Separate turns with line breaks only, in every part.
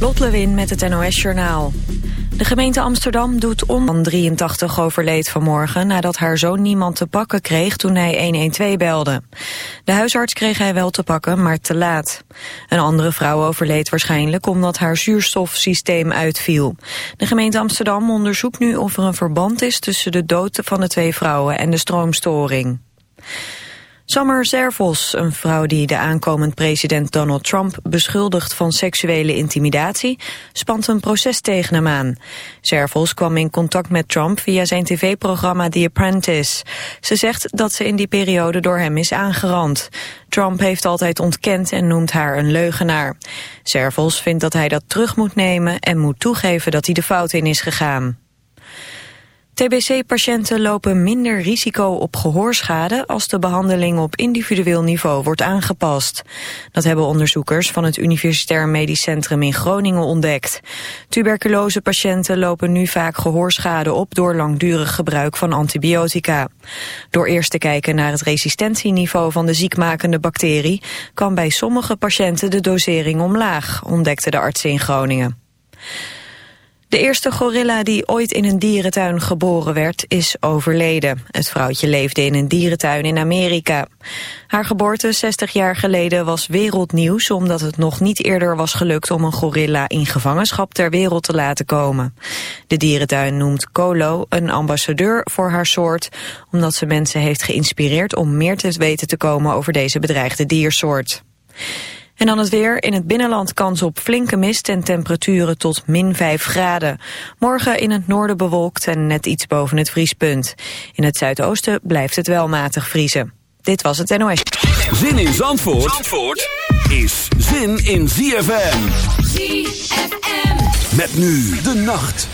Lot Lewin met het NOS Journaal. De gemeente Amsterdam doet om van 83 overleed vanmorgen... nadat haar zoon niemand te pakken kreeg toen hij 112 belde. De huisarts kreeg hij wel te pakken, maar te laat. Een andere vrouw overleed waarschijnlijk omdat haar zuurstofsysteem uitviel. De gemeente Amsterdam onderzoekt nu of er een verband is... tussen de dood van de twee vrouwen en de stroomstoring. Summer Zervos, een vrouw die de aankomend president Donald Trump beschuldigt van seksuele intimidatie, spant een proces tegen hem aan. Zervos kwam in contact met Trump via zijn tv-programma The Apprentice. Ze zegt dat ze in die periode door hem is aangerand. Trump heeft altijd ontkend en noemt haar een leugenaar. Zervos vindt dat hij dat terug moet nemen en moet toegeven dat hij de fout in is gegaan. TBC-patiënten lopen minder risico op gehoorschade als de behandeling op individueel niveau wordt aangepast. Dat hebben onderzoekers van het Universitair Medisch Centrum in Groningen ontdekt. Tuberculose-patiënten lopen nu vaak gehoorschade op door langdurig gebruik van antibiotica. Door eerst te kijken naar het resistentieniveau van de ziekmakende bacterie kan bij sommige patiënten de dosering omlaag, ontdekte de artsen in Groningen. De eerste gorilla die ooit in een dierentuin geboren werd, is overleden. Het vrouwtje leefde in een dierentuin in Amerika. Haar geboorte 60 jaar geleden was wereldnieuws... omdat het nog niet eerder was gelukt om een gorilla in gevangenschap ter wereld te laten komen. De dierentuin noemt Colo een ambassadeur voor haar soort... omdat ze mensen heeft geïnspireerd om meer te weten te komen over deze bedreigde diersoort. En dan het weer. In het binnenland kans op flinke mist en temperaturen tot min 5 graden. Morgen in het noorden bewolkt en net iets boven het vriespunt. In het zuidoosten blijft het wel matig vriezen. Dit was het NOS.
Zin in Zandvoort, Zandvoort is zin in ZFM. ZFM. Met nu de nacht.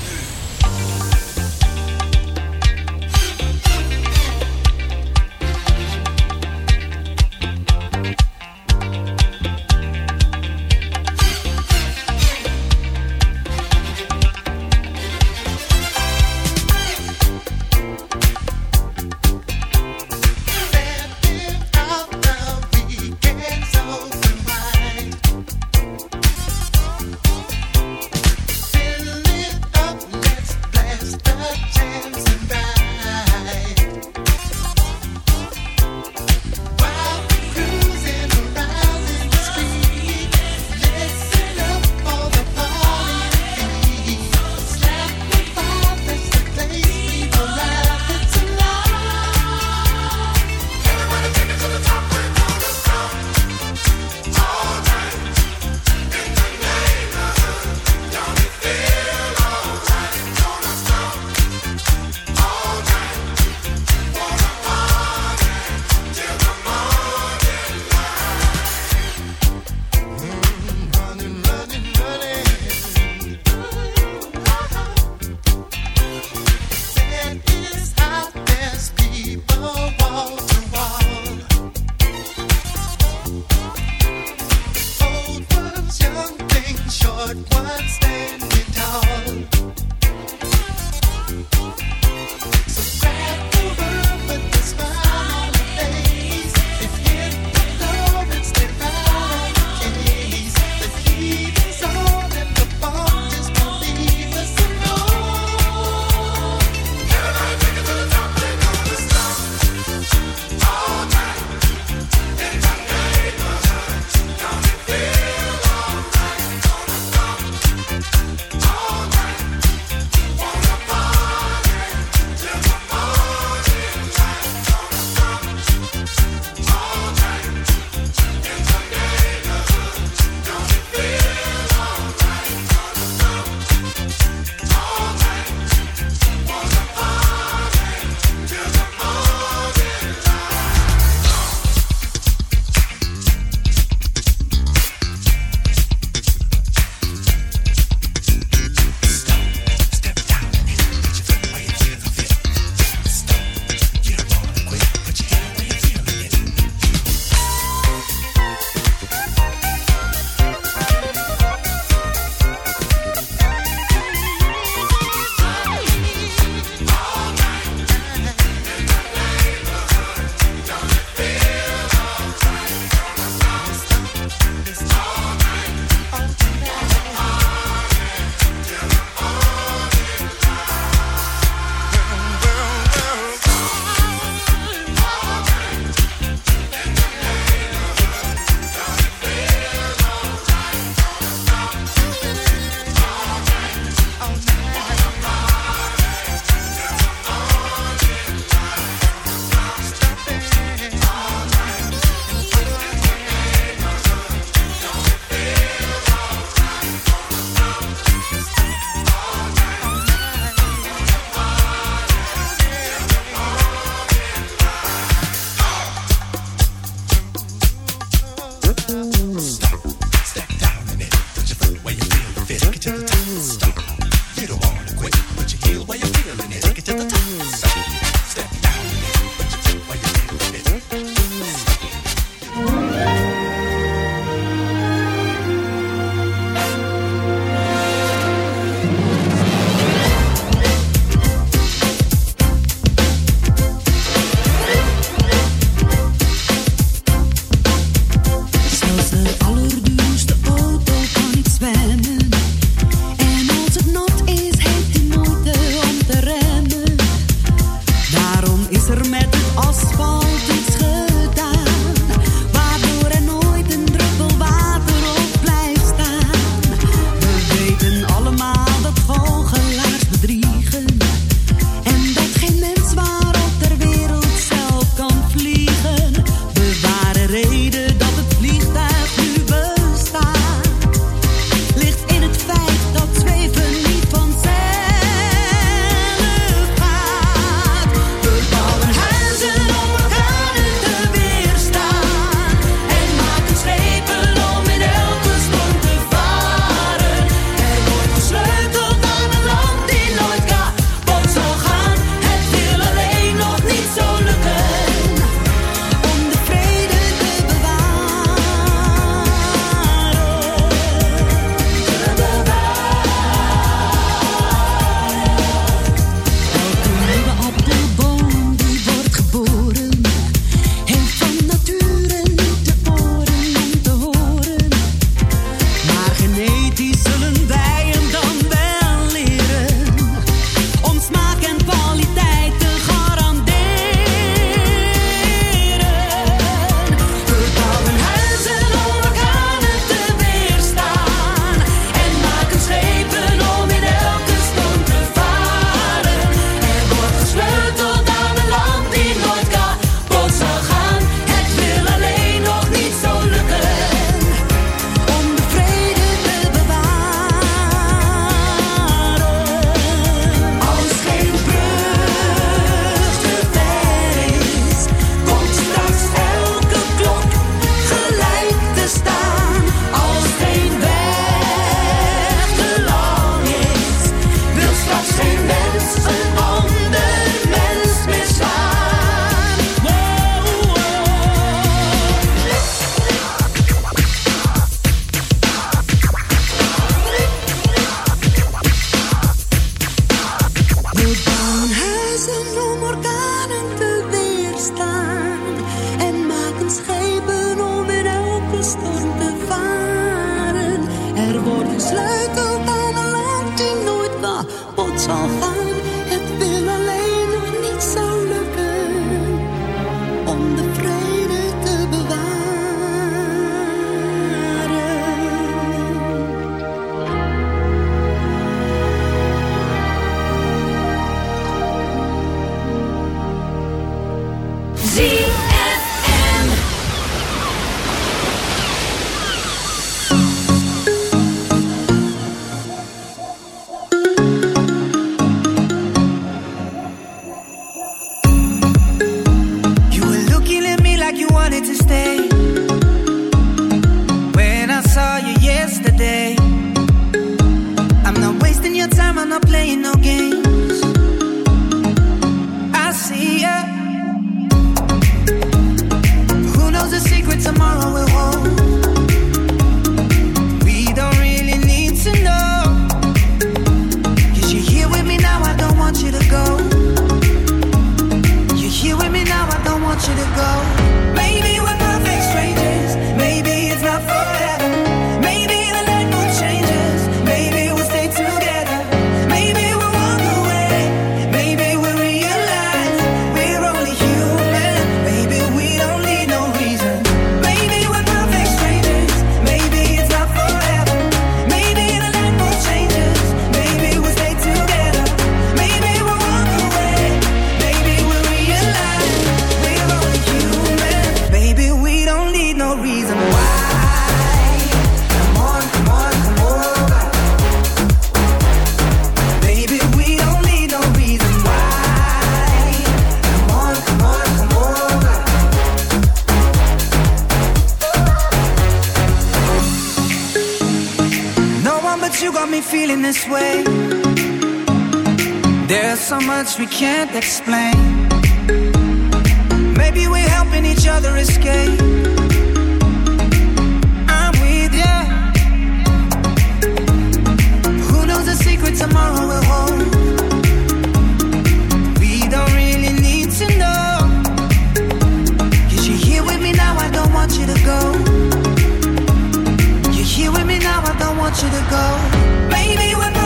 Just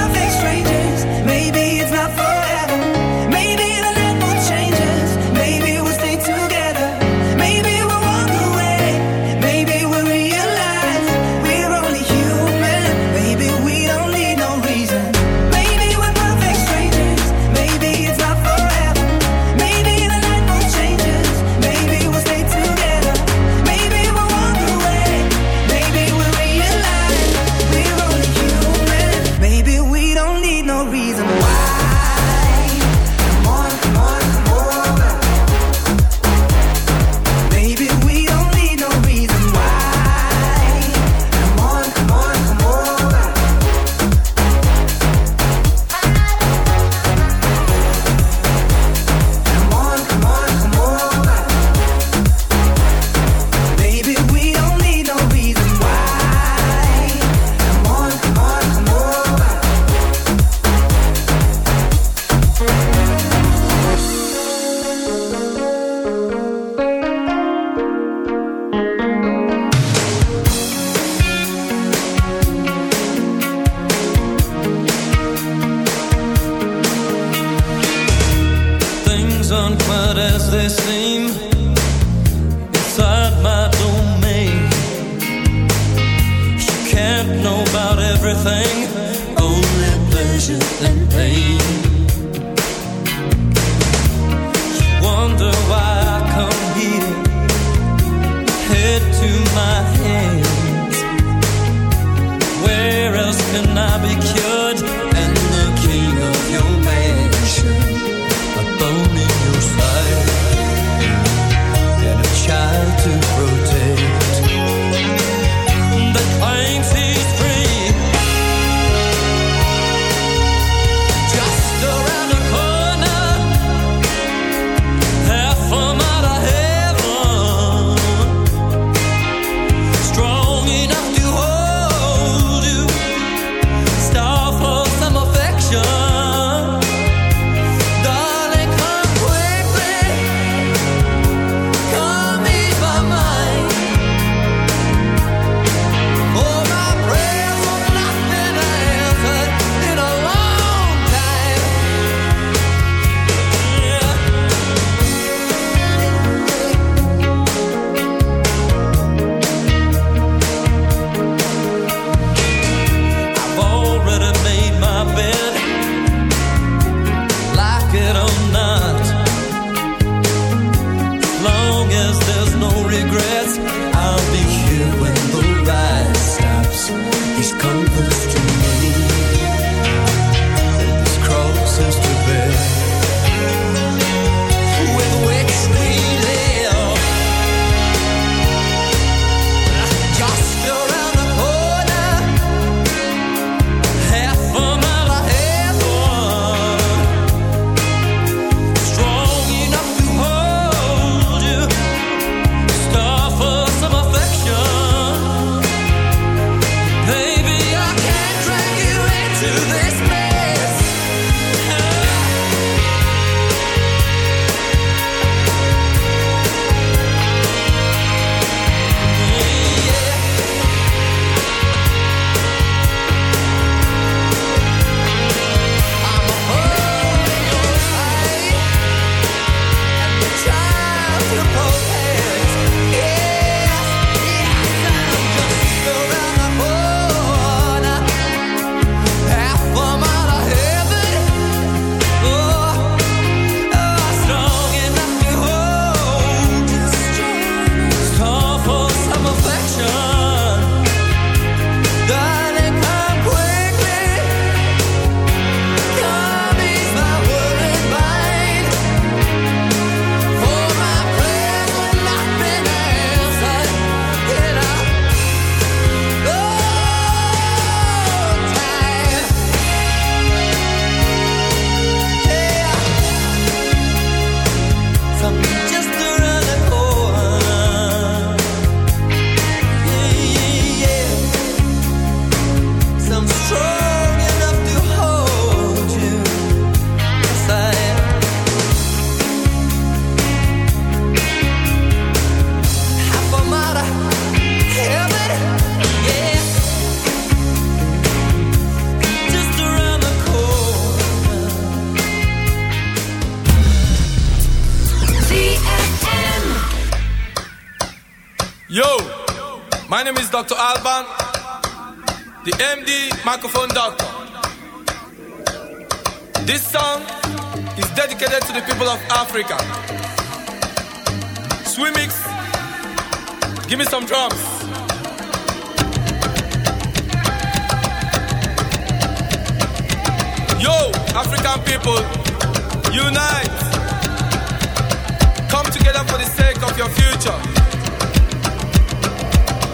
future.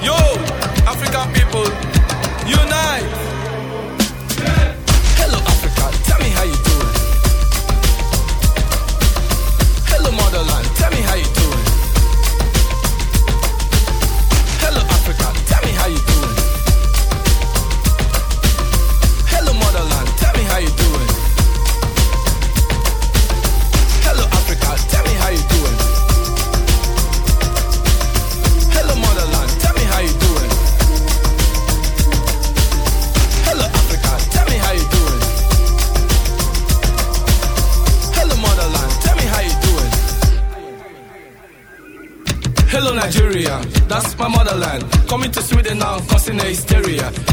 Yo, African people, unite.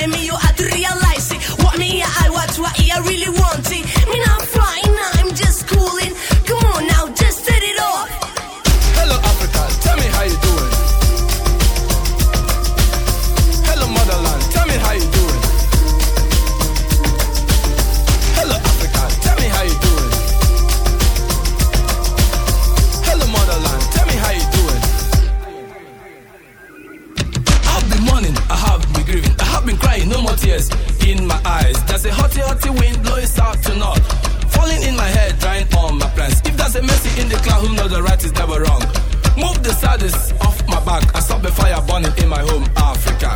It me, you have to realize it. What me, I watch, what I really want it
my eyes. There's a hotty, hotty wind blowing south to north, falling in my head, drying all my plans. If there's a mercy in the cloud, who knows the right is never wrong. Move the saddest off my back, I stop the fire burning in my home, Africa.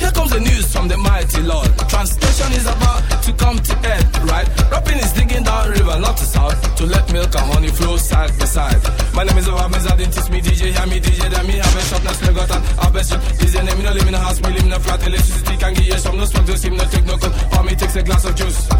Here comes the news from the mighty Lord. Translation is about to come to end, right? Rapping is digging down river, not to south, to let milk and honey flow side by side. My name is I didn't teach me DJ, hear me DJ, then me have a shop, now got an have me no live in a house, me live in a flat, electricity can give you some, no smoke, no steam, no take no cold, for me takes a glass of juice.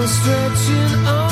Think, don't